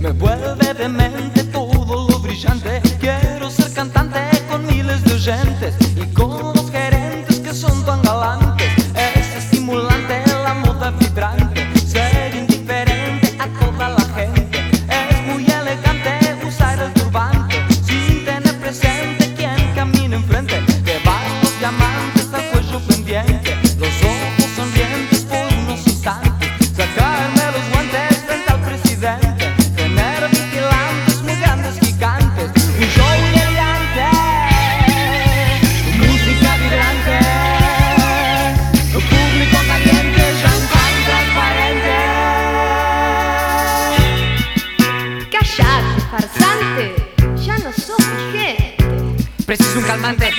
me vuelve demente todo lo brillante farsante, ya no sos vigente. Preciso un calmante.